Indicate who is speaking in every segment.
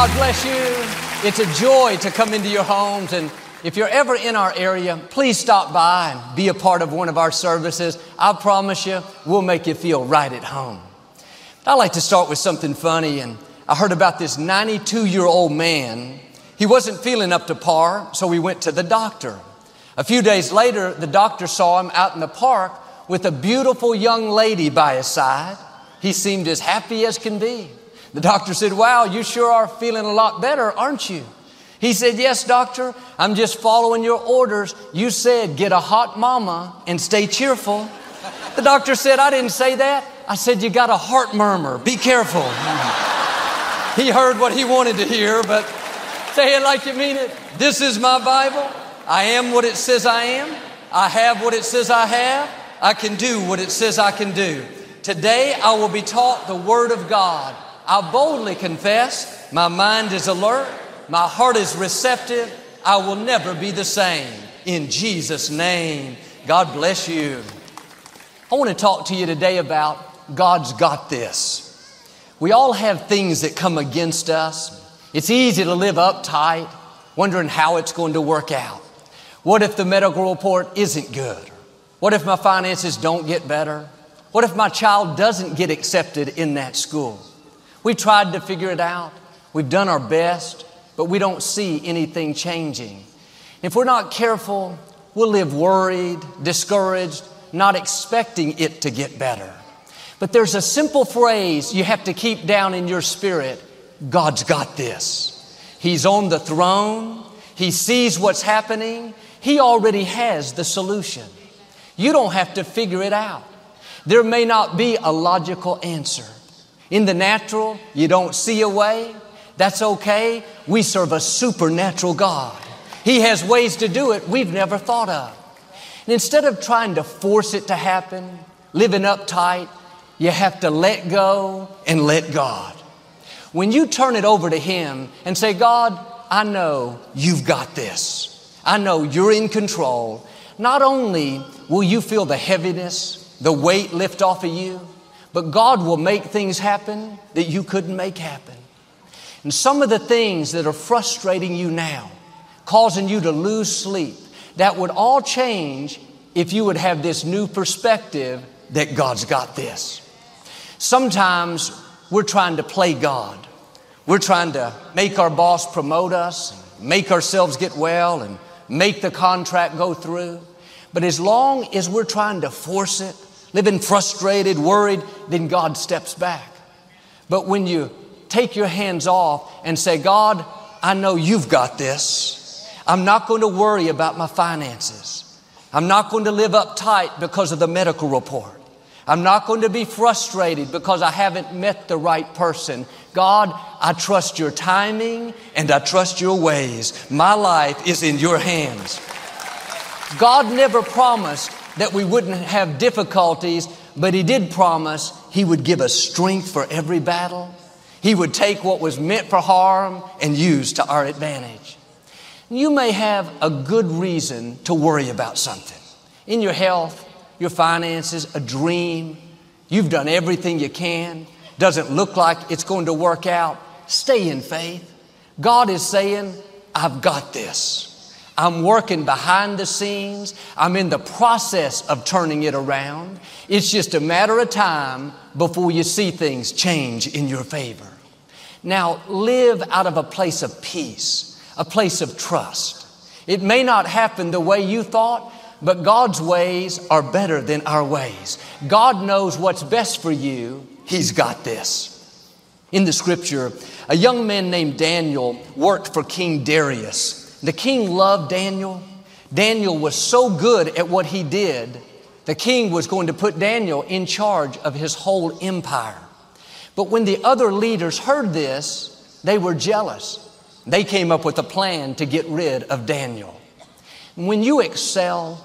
Speaker 1: God bless you. It's a joy to come into your homes. And if you're ever in our area, please stop by and be a part of one of our services. I promise you, we'll make you feel right at home. I like to start with something funny. And I heard about this 92 year old man. He wasn't feeling up to par, so he went to the doctor. A few days later, the doctor saw him out in the park with a beautiful young lady by his side. He seemed as happy as can be. The doctor said, Wow, you sure are feeling a lot better, aren't you? He said, Yes, doctor, I'm just following your orders. You said get a hot mama and stay cheerful. The doctor said, I didn't say that. I said, You got a heart murmur. Be careful. he heard what he wanted to hear, but say it like you mean it. This is my Bible. I am what it says I am. I have what it says I have. I can do what it says I can do. Today I will be taught the Word of God. I boldly confess, my mind is alert, my heart is receptive, I will never be the same. In Jesus' name, God bless you. I want to talk to you today about God's got this. We all have things that come against us. It's easy to live uptight, wondering how it's going to work out. What if the medical report isn't good? What if my finances don't get better? What if my child doesn't get accepted in that school? We tried to figure it out. We've done our best, but we don't see anything changing. If we're not careful, we'll live worried, discouraged, not expecting it to get better. But there's a simple phrase you have to keep down in your spirit God's got this. He's on the throne, He sees what's happening, He already has the solution. You don't have to figure it out. There may not be a logical answer. In the natural, you don't see a way. That's okay. We serve a supernatural God. He has ways to do it we've never thought of. And instead of trying to force it to happen, living uptight, you have to let go and let God. When you turn it over to Him and say, God, I know you've got this. I know you're in control. Not only will you feel the heaviness, the weight lift off of you, but God will make things happen that you couldn't make happen. And some of the things that are frustrating you now, causing you to lose sleep, that would all change if you would have this new perspective that God's got this. Sometimes we're trying to play God. We're trying to make our boss promote us, make ourselves get well, and make the contract go through. But as long as we're trying to force it, living frustrated, worried, then God steps back. But when you take your hands off and say, God, I know you've got this. I'm not going to worry about my finances. I'm not going to live uptight because of the medical report. I'm not going to be frustrated because I haven't met the right person. God, I trust your timing and I trust your ways. My life is in your hands. God never promised that we wouldn't have difficulties, but He did promise He would give us strength for every battle. He would take what was meant for harm and use to our advantage. You may have a good reason to worry about something in your health, your finances, a dream. You've done everything you can. Doesn't look like it's going to work out. Stay in faith. God is saying, I've got this. I'm working behind the scenes. I'm in the process of turning it around. It's just a matter of time before you see things change in your favor. Now, live out of a place of peace, a place of trust. It may not happen the way you thought, but God's ways are better than our ways. God knows what's best for you. He's got this. In the scripture, a young man named Daniel worked for King Darius. The king loved Daniel. Daniel was so good at what he did, the king was going to put Daniel in charge of his whole empire. But when the other leaders heard this, they were jealous. They came up with a plan to get rid of Daniel. When you excel,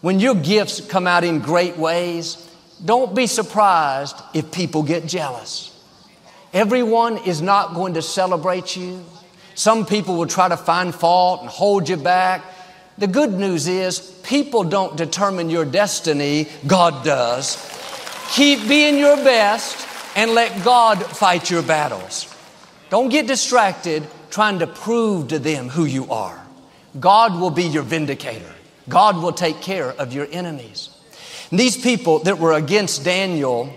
Speaker 1: when your gifts come out in great ways, don't be surprised if people get jealous. Everyone is not going to celebrate you. Some people will try to find fault and hold you back. The good news is people don't determine your destiny, God does. Keep being your best and let God fight your battles. Don't get distracted trying to prove to them who you are. God will be your vindicator. God will take care of your enemies. And these people that were against Daniel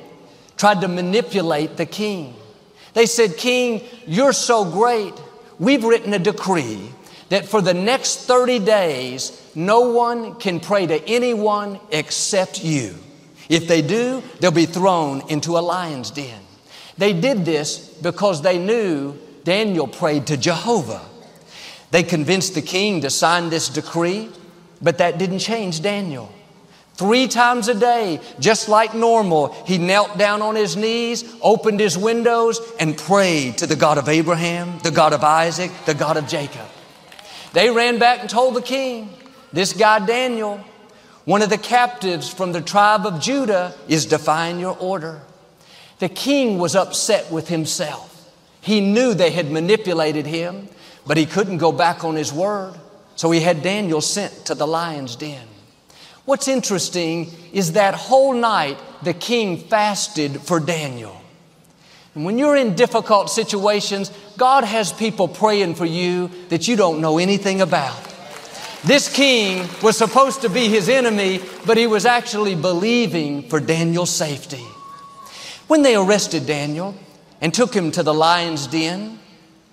Speaker 1: tried to manipulate the king. They said, King, you're so great. We've written a decree that for the next 30 days, no one can pray to anyone except you. If they do, they'll be thrown into a lion's den. They did this because they knew Daniel prayed to Jehovah. They convinced the king to sign this decree, but that didn't change Daniel. Three times a day, just like normal, he knelt down on his knees, opened his windows, and prayed to the God of Abraham, the God of Isaac, the God of Jacob. They ran back and told the king, This guy Daniel, one of the captives from the tribe of Judah, is defying your order. The king was upset with himself. He knew they had manipulated him, but he couldn't go back on his word. So he had Daniel sent to the lion's den. What's interesting is that whole night the king fasted for Daniel. And when you're in difficult situations, God has people praying for you that you don't know anything about. This king was supposed to be his enemy, but he was actually believing for Daniel's safety. When they arrested Daniel and took him to the lion's den,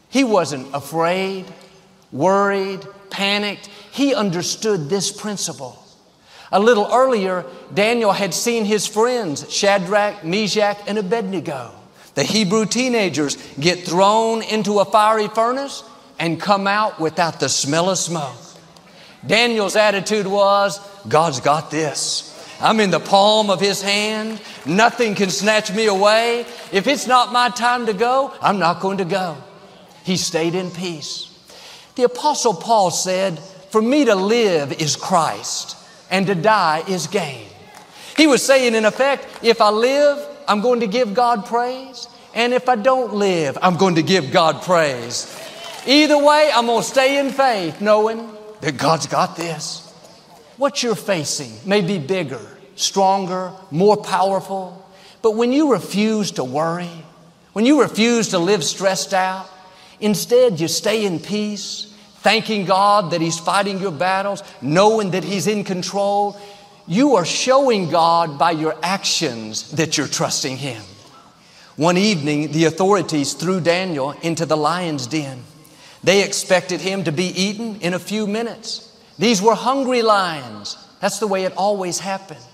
Speaker 1: he wasn't afraid, worried, panicked. He understood this principle. A little earlier, Daniel had seen his friends, Shadrach, Meshach, and Abednego, the Hebrew teenagers, get thrown into a fiery furnace and come out without the smell of smoke. Daniel's attitude was, God's got this. I'm in the palm of his hand. Nothing can snatch me away. If it's not my time to go, I'm not going to go. He stayed in peace. The apostle Paul said, for me to live is Christ and to die is gain. He was saying, in effect, if I live, I'm going to give God praise. And if I don't live, I'm going to give God praise. Either way, I'm going to stay in faith, knowing that God's got this. What you're facing may be bigger, stronger, more powerful. But when you refuse to worry, when you refuse to live stressed out, instead you stay in peace, thanking God that He's fighting your battles, knowing that He's in control, you are showing God by your actions that you're trusting Him. One evening, the authorities threw Daniel into the lion's den. They expected him to be eaten in a few minutes. These were hungry lions. That's the way it always happened.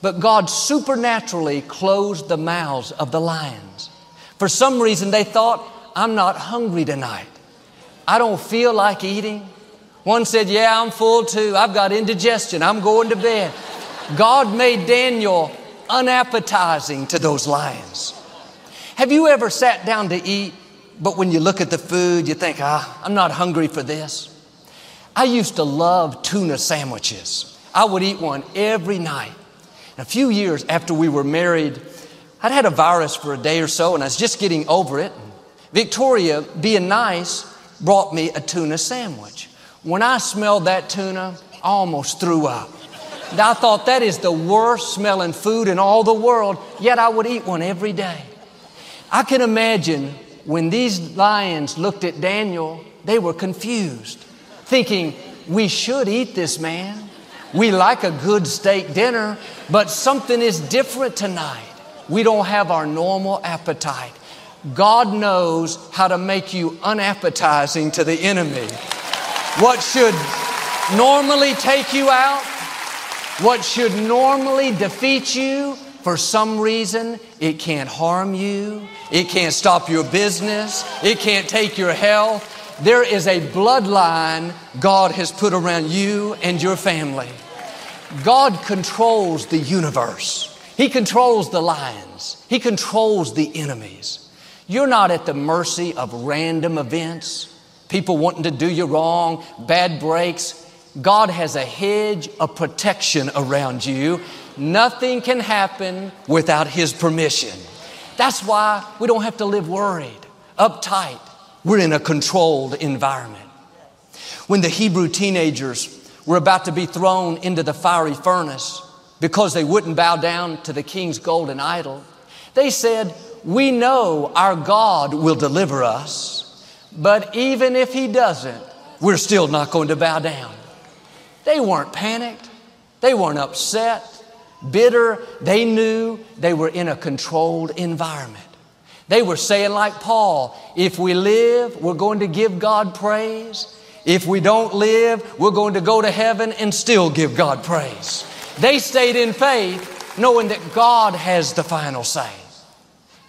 Speaker 1: But God supernaturally closed the mouths of the lions. For some reason, they thought, I'm not hungry tonight. I don't feel like eating. One said, Yeah, I'm full too. I've got indigestion. I'm going to bed. God made Daniel unappetizing to those lions. Have you ever sat down to eat, but when you look at the food, you think, ah, I'm not hungry for this? I used to love tuna sandwiches. I would eat one every night. And a few years after we were married, I'd had a virus for a day or so, and I was just getting over it. Victoria, being nice, brought me a tuna sandwich. When I smelled that tuna, I almost threw up. I thought that is the worst smelling food in all the world, yet I would eat one every day. I can imagine when these lions looked at Daniel, they were confused, thinking, We should eat this man. We like a good steak dinner, but something is different tonight. We don't have our normal appetite. God knows how to make you unappetizing to the enemy. What should normally take you out, what should normally defeat you, for some reason, it can't harm you, it can't stop your business, it can't take your health. There is a bloodline God has put around you and your family. God controls the universe. He controls the lions. He controls the enemies. You're not at the mercy of random events, people wanting to do you wrong, bad breaks. God has a hedge of protection around you. Nothing can happen without His permission. That's why we don't have to live worried, uptight. We're in a controlled environment. When the Hebrew teenagers were about to be thrown into the fiery furnace because they wouldn't bow down to the king's golden idol, they said, we know our God will deliver us, but even if He doesn't, we're still not going to bow down. They weren't panicked. They weren't upset, bitter. They knew they were in a controlled environment. They were saying, like Paul, if we live, we're going to give God praise. If we don't live, we're going to go to heaven and still give God praise. They stayed in faith, knowing that God has the final say.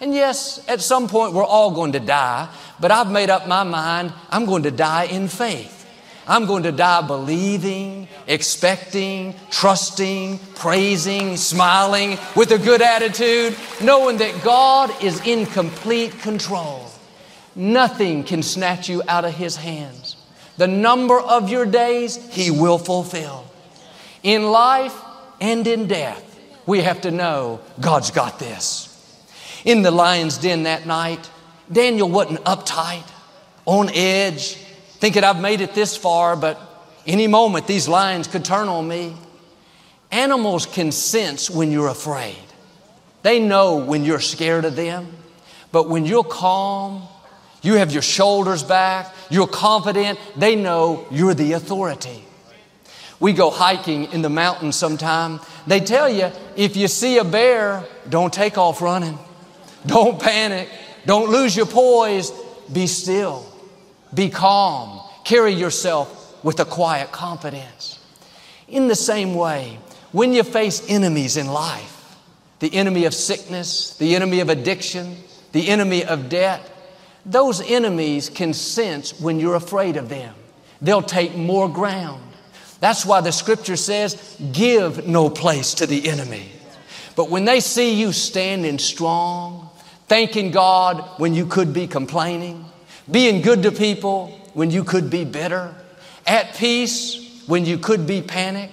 Speaker 1: And yes, at some point we're all going to die, but I've made up my mind I'm going to die in faith. I'm going to die believing, expecting, trusting, praising, smiling with a good attitude, knowing that God is in complete control. Nothing can snatch you out of His hands. The number of your days He will fulfill. In life and in death, we have to know God's got this. In the lion's den that night, Daniel wasn't uptight, on edge, thinking I've made it this far, but any moment these lions could turn on me. Animals can sense when you're afraid. They know when you're scared of them. But when you're calm, you have your shoulders back, you're confident, they know you're the authority. We go hiking in the mountains sometime. They tell you if you see a bear, don't take off running. Don't panic. Don't lose your poise. Be still. Be calm. Carry yourself with a quiet confidence. In the same way, when you face enemies in life, the enemy of sickness, the enemy of addiction, the enemy of debt, those enemies can sense when you're afraid of them. They'll take more ground. That's why the scripture says, give no place to the enemy. But when they see you standing strong, thanking God when you could be complaining, being good to people when you could be bitter, at peace when you could be panicked.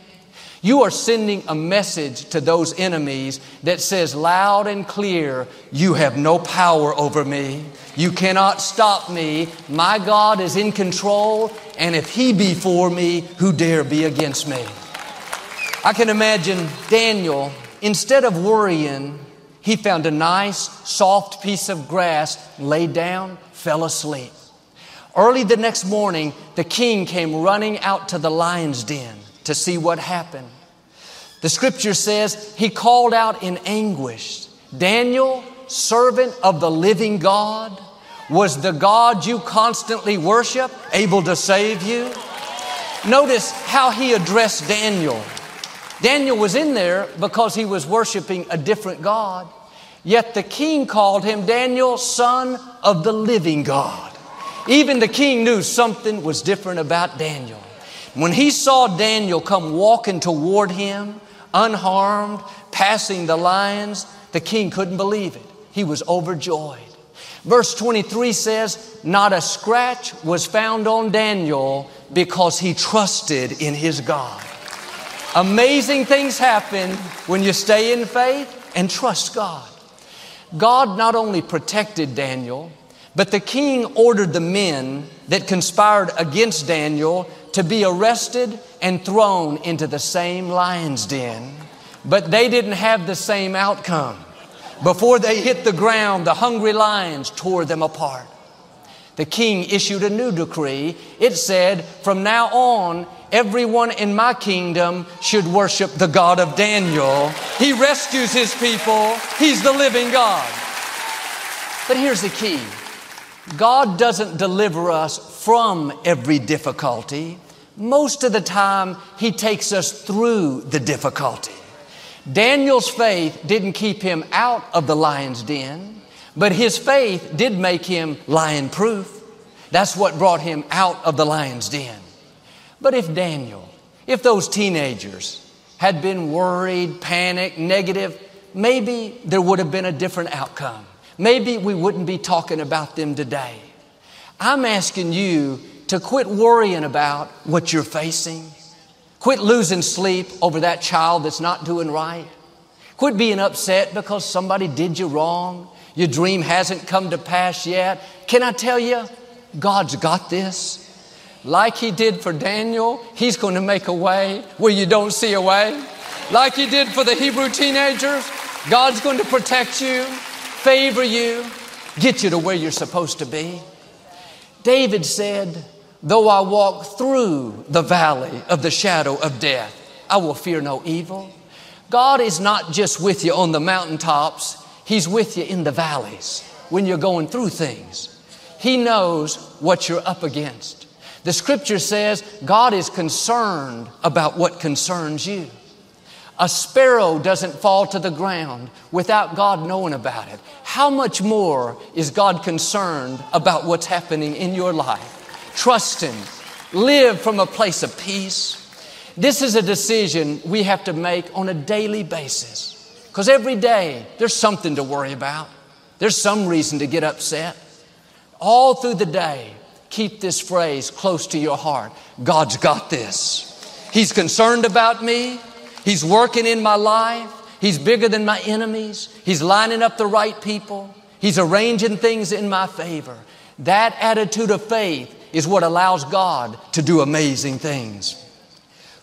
Speaker 1: You are sending a message to those enemies that says loud and clear, you have no power over me. You cannot stop me. My God is in control, and if He be for me, who dare be against me? I can imagine Daniel, instead of worrying, he found a nice, soft piece of grass, laid down, fell asleep. Early the next morning, the king came running out to the lion's den to see what happened. The scripture says he called out in anguish, Daniel, servant of the living God, was the God you constantly worship able to save you? Notice how he addressed Daniel. Daniel was in there because he was worshiping a different God. Yet the king called him Daniel, son of the living God. Even the king knew something was different about Daniel. When he saw Daniel come walking toward him, unharmed, passing the lions, the king couldn't believe it. He was overjoyed. Verse 23 says, Not a scratch was found on Daniel because he trusted in his God. Amazing things happen when you stay in faith and trust God. God not only protected Daniel, but the king ordered the men that conspired against Daniel to be arrested and thrown into the same lion's den. But they didn't have the same outcome. Before they hit the ground, the hungry lions tore them apart. The king issued a new decree. It said, From now on, everyone in my kingdom should worship the God of Daniel. He rescues his people, he's the living God. But here's the key God doesn't deliver us from every difficulty. Most of the time, He takes us through the difficulty. Daniel's faith didn't keep him out of the lion's den, but his faith did make him lion proof. That's what brought him out of the lion's den. But if Daniel, if those teenagers had been worried, panicked, negative, maybe there would have been a different outcome. Maybe we wouldn't be talking about them today. I'm asking you to quit worrying about what you're facing. Quit losing sleep over that child that's not doing right. Quit being upset because somebody did you wrong. Your dream hasn't come to pass yet. Can I tell you, God's got this. Like He did for Daniel, He's going to make a way where you don't see a way. Like He did for the Hebrew teenagers, God's going to protect you. favor you, get you to where you're supposed to be. David said, Though I walk through the valley of the shadow of death, I will fear no evil. God is not just with you on the mountaintops, He's with you in the valleys when you're going through things. He knows what you're up against. The scripture says God is concerned about what concerns you. A sparrow doesn't fall to the ground without God knowing about it. How much more is God concerned about what's happening in your life? Trust Him. Live from a place of peace. This is a decision we have to make on a daily basis. Because every day there's something to worry about. There's some reason to get upset. All through the day, keep this phrase close to your heart God's got this. He's concerned about me. He's working in my life. He's bigger than my enemies. He's lining up the right people. He's arranging things in my favor. That attitude of faith is what allows God to do amazing things.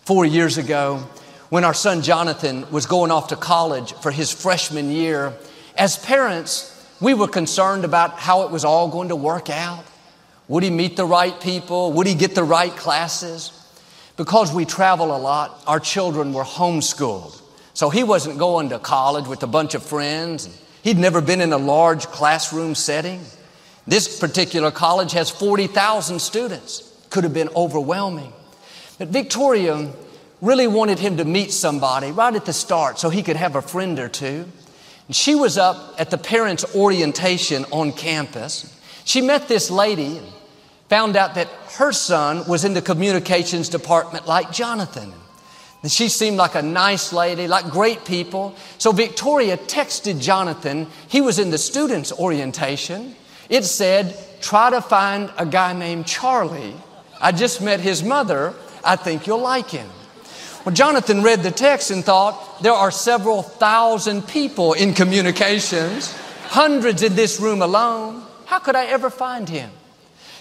Speaker 1: Four years ago, when our son Jonathan was going off to college for his freshman year, as parents, we were concerned about how it was all going to work out. Would he meet the right people? Would he get the right classes? Because we travel a lot, our children were homeschooled. So he wasn't going to college with a bunch of friends. He'd never been in a large classroom setting. This particular college has 40,000 students. Could have been overwhelming. But Victoria really wanted him to meet somebody right at the start so he could have a friend or two. And she was up at the parents' orientation on campus. She met this lady found out that her son was in the communications department like Jonathan. And she seemed like a nice lady, like great people. So Victoria texted Jonathan. He was in the students' orientation. It said, try to find a guy named Charlie. I just met his mother. I think you'll like him. Well, Jonathan read the text and thought, there are several thousand people in communications, hundreds in this room alone. How could I ever find him?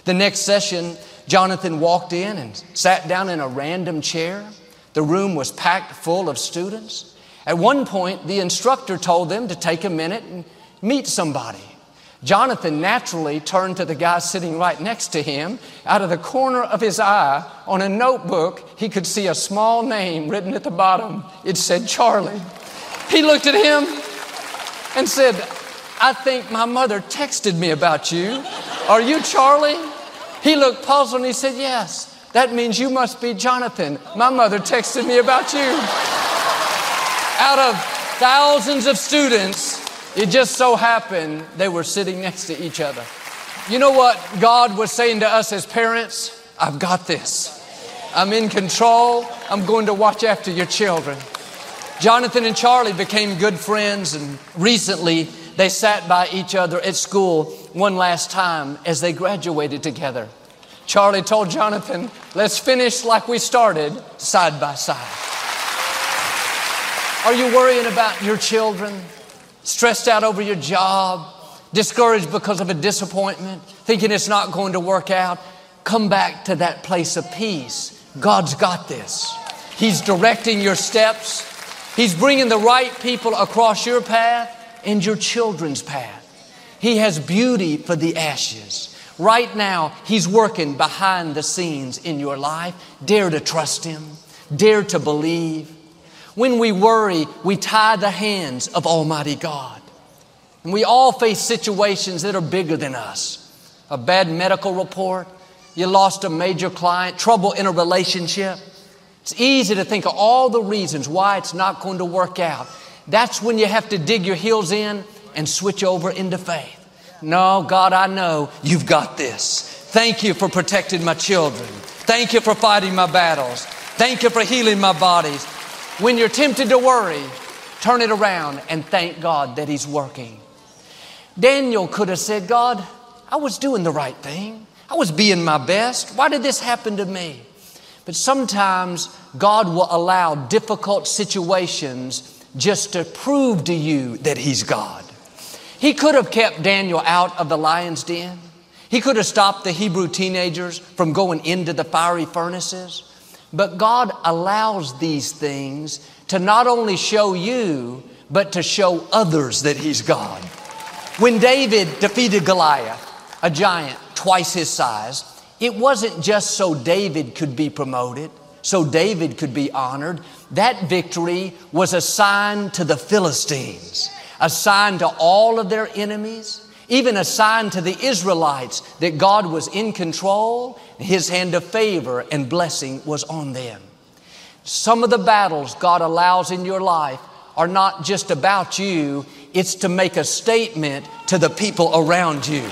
Speaker 1: The next session, Jonathan walked in and sat down in a random chair. The room was packed full of students. At one point, the instructor told them to take a minute and meet somebody. Jonathan naturally turned to the guy sitting right next to him. Out of the corner of his eye, on a notebook, he could see a small name written at the bottom. It said Charlie. He looked at him and said, I think my mother texted me about you. Are you Charlie? He looked puzzled and he said, Yes. That means you must be Jonathan. My mother texted me about you. Out of thousands of students, it just so happened they were sitting next to each other. You know what God was saying to us as parents? I've got this. I'm in control. I'm going to watch after your children. Jonathan and Charlie became good friends, and recently they sat by each other at school one last time as they graduated together. Charlie told Jonathan, Let's finish like we started, side by side. Are you worrying about your children? stressed out over your job, discouraged because of a disappointment, thinking it's not going to work out, come back to that place of peace. God's got this. He's directing your steps. He's bringing the right people across your path and your children's path. He has beauty for the ashes. Right now, He's working behind the scenes in your life. Dare to trust Him. Dare to believe. When we worry, we tie the hands of Almighty God. And we all face situations that are bigger than us. A bad medical report, you lost a major client, trouble in a relationship. It's easy to think of all the reasons why it's not going to work out. That's when you have to dig your heels in and switch over into faith. No, God, I know you've got this. Thank you for protecting my children. Thank you for fighting my battles. Thank you for healing my bodies. When you're tempted to worry, turn it around and thank God that He's working. Daniel could have said, God, I was doing the right thing. I was being my best. Why did this happen to me? But sometimes God will allow difficult situations just to prove to you that He's God. He could have kept Daniel out of the lion's den. He could have stopped the Hebrew teenagers from going into the fiery furnaces. But God allows these things to not only show you, but to show others that He's God. When David defeated Goliath, a giant twice his size, it wasn't just so David could be promoted, so David could be honored. That victory was a sign to the Philistines, a sign to all of their enemies, even a sign to the Israelites that God was in control, His hand of favor and blessing was on them. Some of the battles God allows in your life are not just about you, it's to make a statement to the people around you.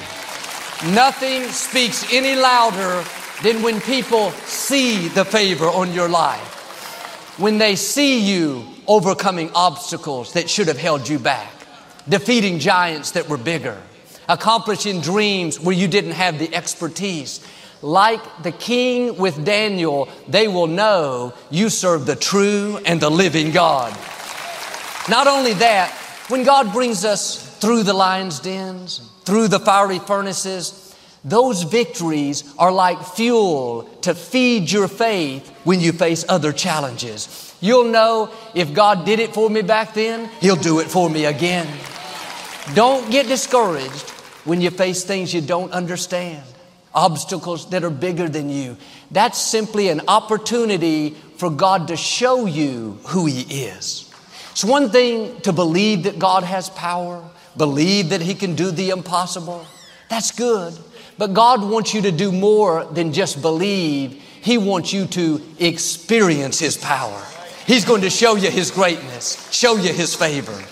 Speaker 1: Nothing speaks any louder than when people see the favor on your life. When they see you overcoming obstacles that should have held you back, defeating giants that were bigger, accomplishing dreams where you didn't have the expertise. Like the king with Daniel, they will know you serve the true and the living God. Not only that, when God brings us through the lion's dens, through the fiery furnaces, those victories are like fuel to feed your faith when you face other challenges. You'll know if God did it for me back then, He'll do it for me again. Don't get discouraged when you face things you don't understand, obstacles that are bigger than you. That's simply an opportunity for God to show you who He is. It's one thing to believe that God has power, believe that He can do the impossible. That's good. But God wants you to do more than just believe. He wants you to experience His power. He's going to show you His greatness, show you His favor.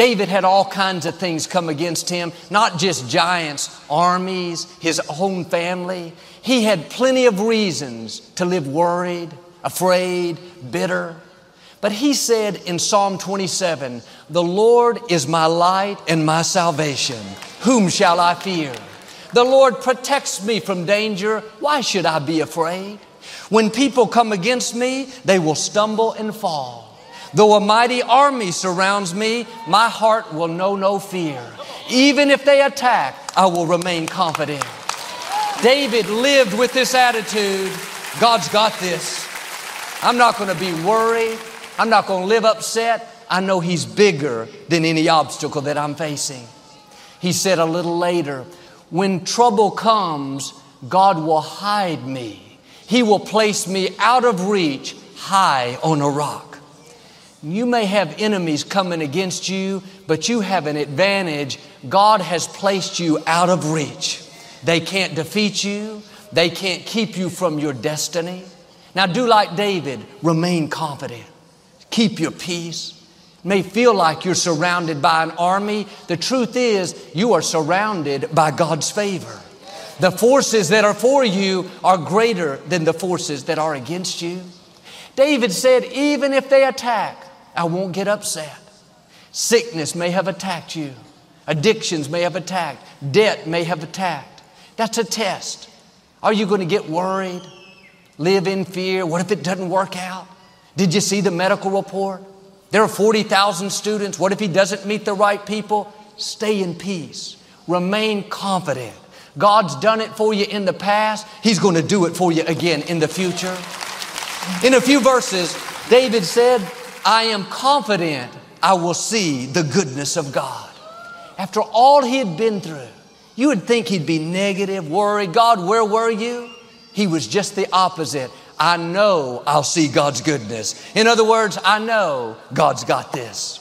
Speaker 1: David had all kinds of things come against him, not just giants, armies, his own family. He had plenty of reasons to live worried, afraid, bitter. But he said in Psalm 27, The Lord is my light and my salvation. Whom shall I fear? The Lord protects me from danger. Why should I be afraid? When people come against me, they will stumble and fall. Though a mighty army surrounds me, my heart will know no fear. Even if they attack, I will remain confident. David lived with this attitude God's got this. I'm not going to be worried. I'm not going to live upset. I know He's bigger than any obstacle that I'm facing. He said a little later, when trouble comes, God will hide me. He will place me out of reach, high on a rock. You may have enemies coming against you, but you have an advantage. God has placed you out of reach. They can't defeat you. They can't keep you from your destiny. Now do like David, remain confident. Keep your peace may feel like you're surrounded by an army. The truth is, you are surrounded by God's favor. The forces that are for you are greater than the forces that are against you. David said, Even if they attack, I won't get upset. Sickness may have attacked you, addictions may have attacked, debt may have attacked. That's a test. Are you going to get worried? Live in fear? What if it doesn't work out? Did you see the medical report? There are 40,000 students. What if he doesn't meet the right people? Stay in peace. Remain confident. God's done it for you in the past. He's going to do it for you again in the future. In a few verses, David said, I am confident I will see the goodness of God. After all he had been through, you would think he'd be negative, worried. God, where were you? He was just the opposite. I know I'll see God's goodness. In other words, I know God's got this.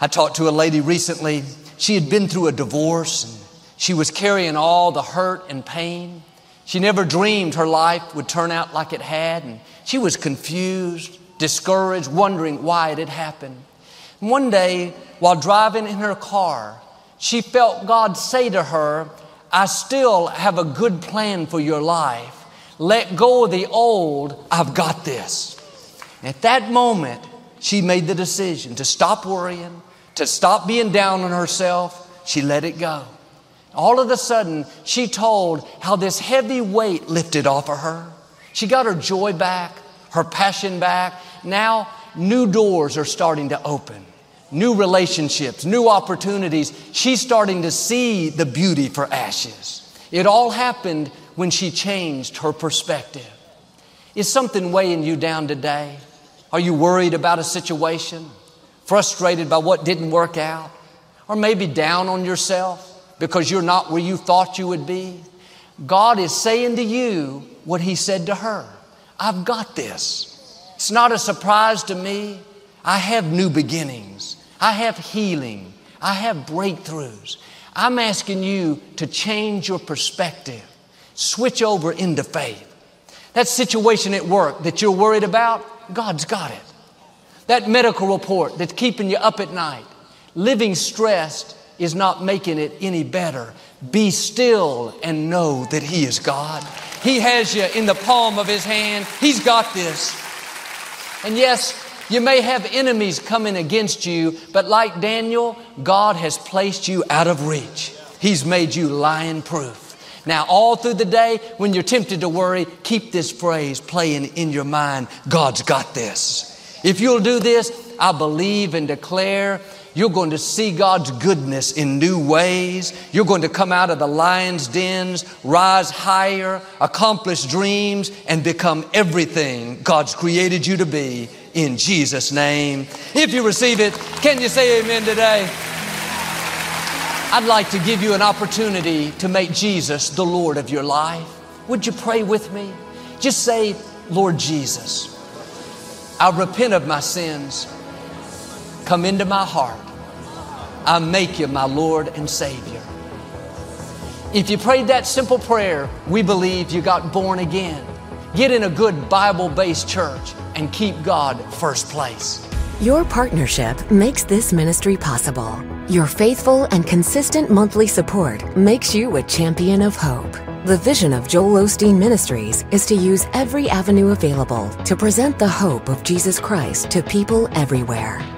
Speaker 1: I talked to a lady recently. She had been through a divorce and she was carrying all the hurt and pain. She never dreamed her life would turn out like it had, and she was confused, discouraged, wondering why it had happened. one day, while driving in her car, she felt God say to her, I still have a good plan for your life. Let go of the old. I've got this. At that moment, she made the decision to stop worrying, to stop being down on herself. She let it go. All of a sudden, she told how this heavy weight lifted off of her. She got her joy back, her passion back. Now, new doors are starting to open, new relationships, new opportunities. She's starting to see the beauty for ashes. It all happened when she changed her perspective. Is something weighing you down today? Are you worried about a situation? Frustrated by what didn't work out? or maybe down on yourself because you're not where you thought you would be, God is saying to you what He said to her I've got this. It's not a surprise to me. I have new beginnings, I have healing, I have breakthroughs. I'm asking you to change your perspective, switch over into faith. That situation at work that you're worried about, God's got it. That medical report that's keeping you up at night, living stressed is not making it any better. Be still and know that He is God. He has you in the palm of His hand. He's got this. And yes, you may have enemies coming against you, but like Daniel, God has placed you out of reach. He's made you lion proof. Now, all through the day, when you're tempted to worry, keep this phrase playing in your mind God's got this. If you'll do this, I believe and declare you're going to see God's goodness in new ways. You're going to come out of the lion's dens, rise higher, accomplish dreams, and become everything God's created you to be in Jesus' name. If you receive it, can you say amen today? I'd like to give you an opportunity to make Jesus the Lord of your life. Would you pray with me? Just say, Lord Jesus, I repent of my sins. Come into my heart. I make you my Lord and Savior. If you prayed that simple prayer, we believe you got born again. Get in a good Bible based church and keep God first place.
Speaker 2: Your partnership makes this ministry possible. Your faithful and consistent monthly support makes you a champion of hope. The vision of Joel Osteen Ministries is to use every avenue available to present the hope of Jesus Christ to people everywhere.